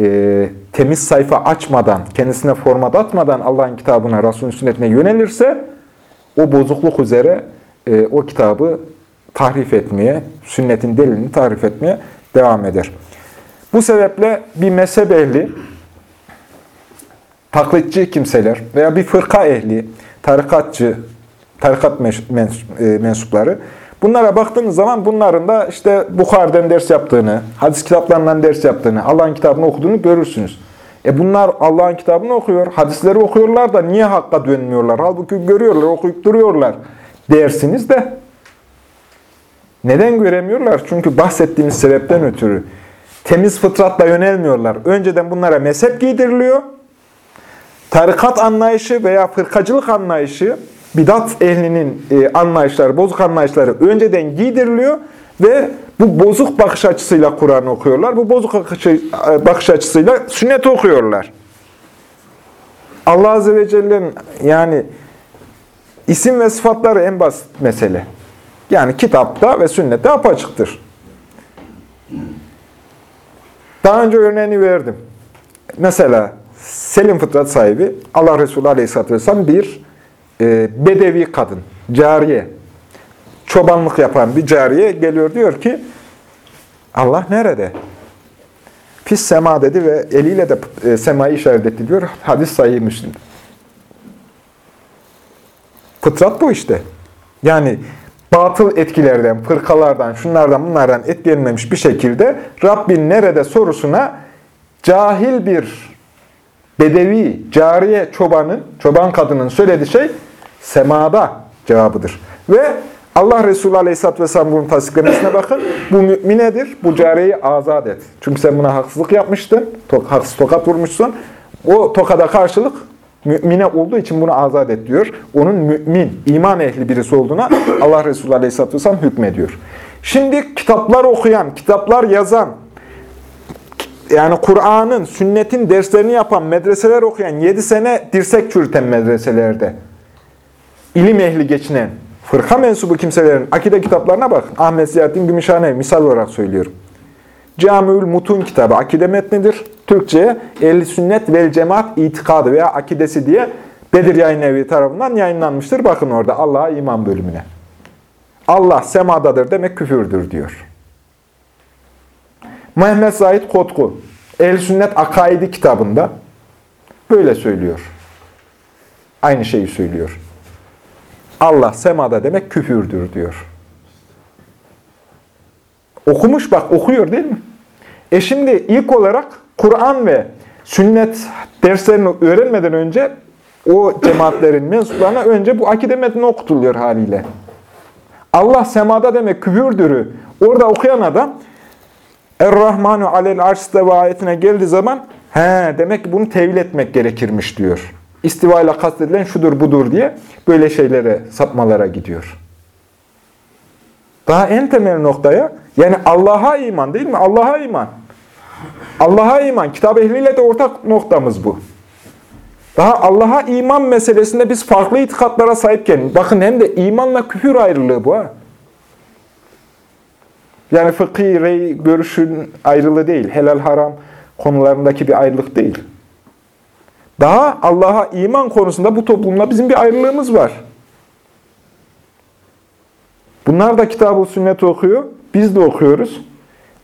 Speaker 1: e, temiz sayfa açmadan, kendisine format atmadan Allah'ın kitabına, Resulün sünnetine yönelirse o bozukluk üzere e, o kitabı tahrif etmeye, sünnetin delilini tahrif etmeye devam eder. Bu sebeple bir mezhep ehli, taklitçi kimseler veya bir fırka ehli, tarikatçı, tarikat e, mensupları. Bunlara baktığınız zaman bunların da işte Bukhar'dan ders yaptığını, hadis kitaplarından ders yaptığını, Allah'ın kitabını okuduğunu görürsünüz. E bunlar Allah'ın kitabını okuyor, hadisleri okuyorlar da niye hakka dönmüyorlar? Halbuki görüyorlar, okuyup duruyorlar dersiniz de neden göremiyorlar? Çünkü bahsettiğimiz sebepten ötürü temiz fıtratla yönelmiyorlar. Önceden bunlara mezhep giydiriliyor. Tarikat anlayışı veya fırkacılık anlayışı bidat ehlinin e, anlayışları, bozuk anlayışları önceden giydiriliyor ve bu bozuk bakış açısıyla Kur'an okuyorlar. Bu bozuk e, bakış açısıyla sünnet okuyorlar. Allah Azze ve Celle'nin yani isim ve sıfatları en basit mesele. Yani kitapta ve sünnette apaçıktır. Daha önce örneğini verdim. Mesela selim fıtrat sahibi Allah Resulü Aleyhisselatü Vesselam bir e, bedevi kadın, cariye, çobanlık yapan bir cariye geliyor diyor ki Allah nerede? Pis sema dedi ve eliyle de e, semayı işaret etti diyor. Hadis sayı Müslim. Fıtrat bu işte. Yani batıl etkilerden, fırkalardan, şunlardan bunlardan etkilenmemiş bir şekilde Rabbin nerede sorusuna cahil bir bedevi, cariye çobanın, çoban kadının söylediği şey semada cevabıdır. Ve Allah Resulü Aleyhisselatü Vesselam bunun tasdiklemesine bakın. Bu müminedir, bu cariyeyi azat et. Çünkü sen buna haksızlık yapmıştın, to haksız tokat vurmuşsun. O tokada karşılık mümine olduğu için bunu azat et diyor. Onun mümin, iman ehli birisi olduğuna Allah Resulü Aleyhisselatü Vesselam hükmediyor. Şimdi kitaplar okuyan, kitaplar yazan, yani Kur'an'ın, sünnetin derslerini yapan, medreseler okuyan, 7 sene dirsek çürüten medreselerde ilim ehli geçinen, fırka mensubu kimselerin akide kitaplarına bak. Ahmet Ziyaddin Gümüşhane misal olarak söylüyorum. Camiül Mutun kitabı akide metnidir. Türkçe'ye Ehli Sünnet vel Cemaat itikadı veya akidesi diye Bedir Yayın Evi tarafından yayınlanmıştır. Bakın orada Allah'a iman bölümüne. Allah semadadır demek küfürdür diyor. Mehmet Zahid Kotku, El Sünnet Akaidi kitabında böyle söylüyor. Aynı şeyi söylüyor. Allah semada demek küfürdür diyor. Okumuş bak okuyor değil mi? E şimdi ilk olarak Kur'an ve sünnet derslerini öğrenmeden önce o cemaatlerin mensuplarına önce bu akide metni okutuluyor haliyle. Allah semada demek küfürdürü orada okuyan adam Er-Rahmanu alel arşiste ayetine geldiği zaman he demek ki bunu tevil etmek gerekirmiş diyor. İstiva ile kastedilen şudur budur diye böyle şeylere, sapmalara gidiyor. Daha en temel noktaya yani Allah'a iman değil mi? Allah'a iman. Allah'a iman. Kitap ehliyle de ortak noktamız bu. Daha Allah'a iman meselesinde biz farklı itikatlara sahipken, bakın hem de imanla küfür ayrılığı bu ha. Yani fıkhi rey görüşün ayrılığı değil, helal haram konularındaki bir ayrılık değil. Daha Allah'a iman konusunda bu toplumda bizim bir ayrılığımız var. Bunlar da kitab-ı sünnet okuyor, biz de okuyoruz.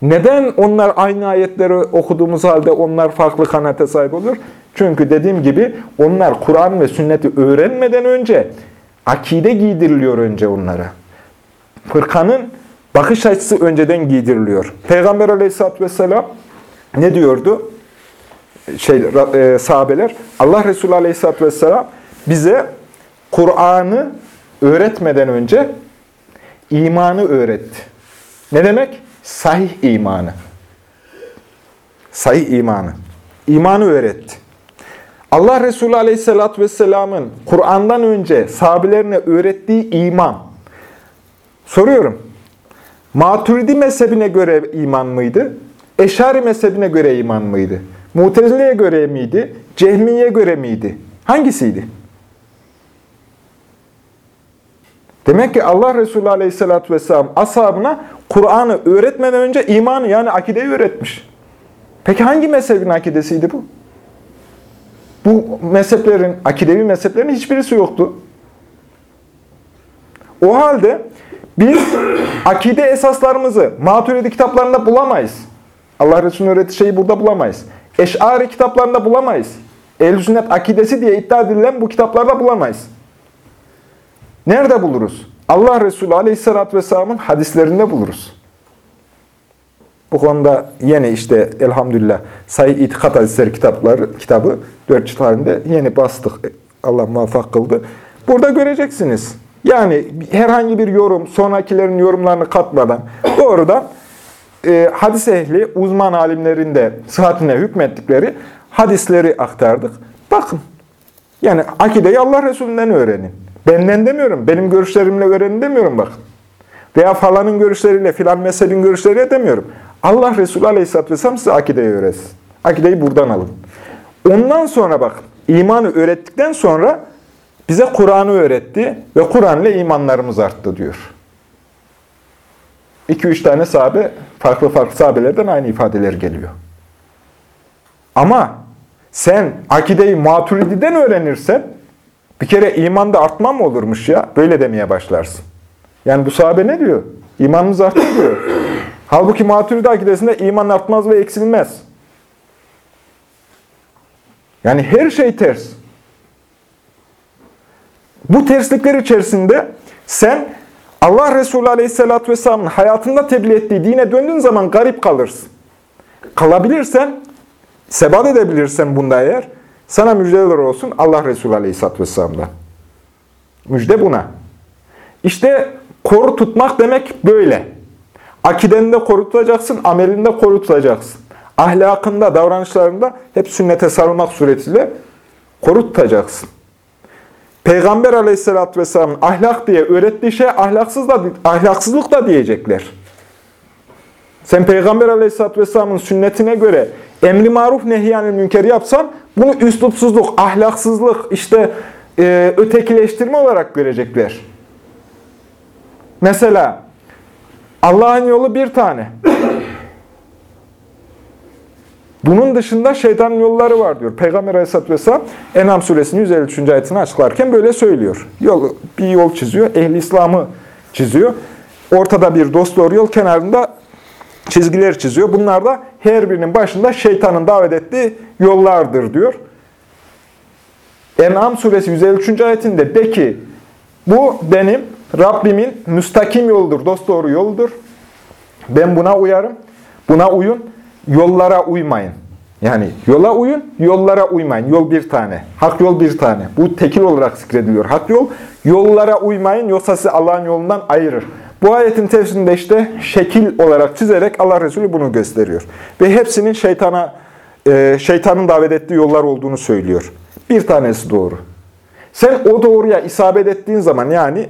Speaker 1: Neden onlar aynı ayetleri okuduğumuz halde onlar farklı kanaate sahip olur? Çünkü dediğim gibi onlar Kur'an ve sünneti öğrenmeden önce akide giydiriliyor önce onlara. Fırkanın bakış açısı önceden giydiriliyor. Peygamber aleyhisselatü vesselam ne diyordu? Şey, e, sahabeler, Allah Resulü aleyhisselatü vesselam bize Kur'an'ı öğretmeden önce imanı öğretti. Ne demek? Sahih imanı. Sahih imanı. İmanı öğretti. Allah Resulü Aleyhisselatü Vesselam'ın Kur'an'dan önce sahabelerine öğrettiği iman. Soruyorum. Maturidi mezhebine göre iman mıydı? Eşari mezhebine göre iman mıydı? Mutezile'ye göre miydi? Cehmiye göre miydi? Hangisiydi? Demek ki Allah Resulü Aleyhisselatü Vesselam ashabına Kur'an'ı öğretmeden önce imanı yani akideyi öğretmiş. Peki hangi mezhebin akidesiydi bu? Bu mezheplerin, akidevi mezheplerin hiçbirisi yoktu. O halde biz akide esaslarımızı Maturidi kitaplarında bulamayız. Allah Resulü'nün öğrettiği şeyi burada bulamayız. Eş'ari kitaplarında bulamayız. Ehl-i sünnet akidesi diye iddia edilen bu kitaplarda bulamayız. Nerede buluruz? Allah Resulü Aleyhisselatü Vesselam'ın hadislerinde buluruz. Bu konuda yeni işte elhamdülillah Sayı İtikat Hadisleri kitapları, kitabı dört cilt halinde yeni bastık. Allah muvaffak kıldı. Burada göreceksiniz. Yani herhangi bir yorum, sonrakilerin yorumlarını katmadan doğrudan e, hadis ehli, uzman alimlerin de sıhhatine hükmettikleri hadisleri aktardık. Bakın, yani akideyi Allah Resulü'nden öğrenin. Benden demiyorum, benim görüşlerimle öğrenin demiyorum bak. Veya falanın görüşleriyle, filan mezhebin görüşleriyle demiyorum. Allah Resulü Aleyhisselatü Vesselam size akideyi öğretsin. Akideyi buradan alın. Ondan sonra bak, imanı öğrettikten sonra bize Kur'an'ı öğretti ve Kur'an ile imanlarımız arttı diyor. 2-3 tane sahabe, farklı farklı sahabelerden aynı ifadeler geliyor. Ama sen akideyi maturididen öğrenirsen, bir kere imanda artma mı olurmuş ya? Böyle demeye başlarsın. Yani bu sahabe ne diyor? İmanımız arttı diyor. [clears throat] Halbuki Maturidi akidesinde iman artmaz ve eksilmez. Yani her şey ters. Bu terslikler içerisinde sen Allah Resulü Aleyhisselatü Vesselam'ın hayatında tebliğ ettiği dine döndüğün zaman garip kalırsın. Kalabilirsen, sebat edebilirsen bunda eğer, sana müjdeler olsun Allah Resulü Aleyhisselatü Vesselam'dan. Müjde buna. İşte koru tutmak demek böyle. Akidende koru tutacaksın, amelinde koru tutacaksın. Ahlakında, davranışlarında hep sünnete sarılmak suretiyle koru tutacaksın. Peygamber aleyhissalatü vesselamın ahlak diye öğrettiği şey ahlaksız da, ahlaksızlık da diyecekler. Sen Peygamber aleyhissalatü vesselamın sünnetine göre emri maruf nehyanil münker yapsan bunu üslupsuzluk, ahlaksızlık, işte e, ötekileştirme olarak görecekler. Mesela Allah'ın yolu bir tane. Bunun dışında şeytanın yolları var diyor. Peygamber Aleyhisselatü Vesselam Enam suresinin 153. ayetini açıklarken böyle söylüyor. Yol, bir yol çiziyor. Ehli İslam'ı çiziyor. Ortada bir dost doğru yol kenarında çizgiler çiziyor. Bunlar da her birinin başında şeytanın davet ettiği yollardır diyor. En'am suresi 153. ayetinde de bu benim Rabbimin müstakim yoludur, dosdoğru yoludur. Ben buna uyarım. Buna uyun. Yollara uymayın. Yani yola uyun, yollara uymayın. Yol bir tane. Hak yol bir tane. Bu tekil olarak zikrediliyor. Hak yol, yollara uymayın yoksa sizi Allah'ın yolundan ayırır. Bu ayetin tefsirinde işte şekil olarak çizerek Allah Resulü bunu gösteriyor. Ve hepsinin şeytana, e, şeytanın davet ettiği yollar olduğunu söylüyor. Bir tanesi doğru. Sen o doğruya isabet ettiğin zaman yani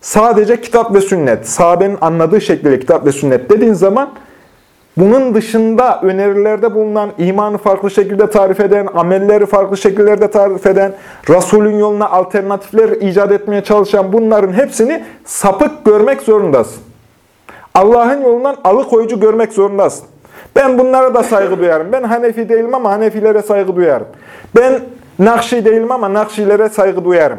Speaker 1: sadece kitap ve sünnet, sahabenin anladığı şekilde kitap ve sünnet dediğin zaman bunun dışında önerilerde bulunan, imanı farklı şekilde tarif eden, amelleri farklı şekillerde tarif eden, Resulün yoluna alternatifler icat etmeye çalışan bunların hepsini sapık görmek zorundasın. Allah'ın yolundan alıkoyucu görmek zorundasın. Ben bunlara da saygı [laughs] duyarım. Ben Hanefi değilim ama Hanefilere saygı duyarım. Ben Nakşi değilim ama Nakşilere saygı duyarım.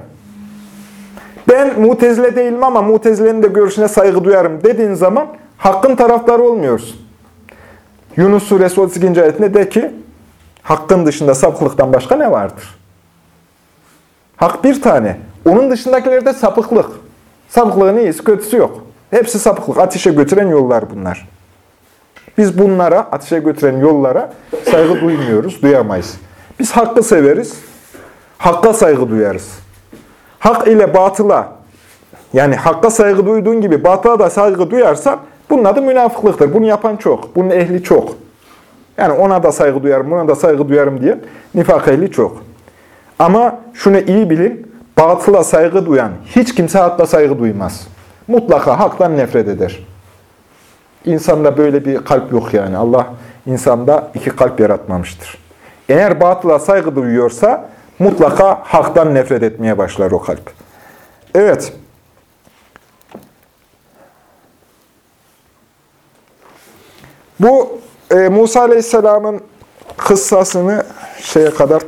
Speaker 1: Ben Mutezile değilim ama Mutezile'nin de görüşüne saygı duyarım dediğin zaman hakkın taraftarı olmuyorsun. Yunus suresi 32. ayetinde de ki hakkın dışında sapıklıktan başka ne vardır? Hak bir tane. Onun dışındakilerde sapıklık. Sapıklığın iyisi kötüsü yok. Hepsi sapıklık. Ateşe götüren yollar bunlar. Biz bunlara, ateşe götüren yollara saygı duymuyoruz, duyamayız. Biz hakkı severiz, hakka saygı duyarız. Hak ile batıla, yani hakka saygı duyduğun gibi batıla da saygı duyarsan, bunun adı münafıklıktır. Bunu yapan çok, bunun ehli çok. Yani ona da saygı duyarım, buna da saygı duyarım diye nifak ehli çok. Ama şunu iyi bilin, batıla saygı duyan hiç kimse hakka saygı duymaz. Mutlaka haktan nefret eder. İnsanda böyle bir kalp yok yani. Allah insanda iki kalp yaratmamıştır. Eğer batıla saygı duyuyorsa mutlaka haktan nefret etmeye başlar o kalp. Evet. Bu e, Musa Aleyhisselam'ın kıssasını şeye kadar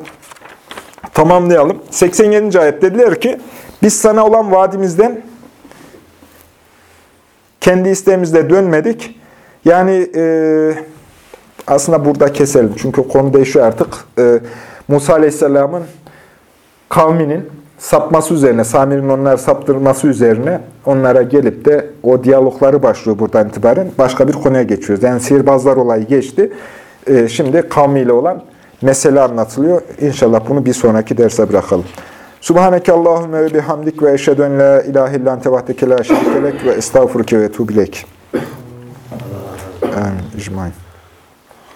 Speaker 1: tamamlayalım. 87. ayet dediler ki biz sana olan vaadimizden kendi isteğimizle dönmedik. Yani e, aslında burada keselim. Çünkü konu değişiyor artık. E, Musa Aleyhisselam'ın kavminin sapması üzerine, Samir'in onları saptırması üzerine onlara gelip de o diyalogları başlıyor buradan itibaren. Başka bir konuya geçiyoruz. Yani sihirbazlar olayı geçti. E, şimdi kavmiyle olan mesele anlatılıyor. İnşallah bunu bir sonraki derse bırakalım. Subhaneke Allahümme ve bihamdik ve eşhedü la ilahe illan tevahdeke la ve estağfurke ve tubilek. Amin.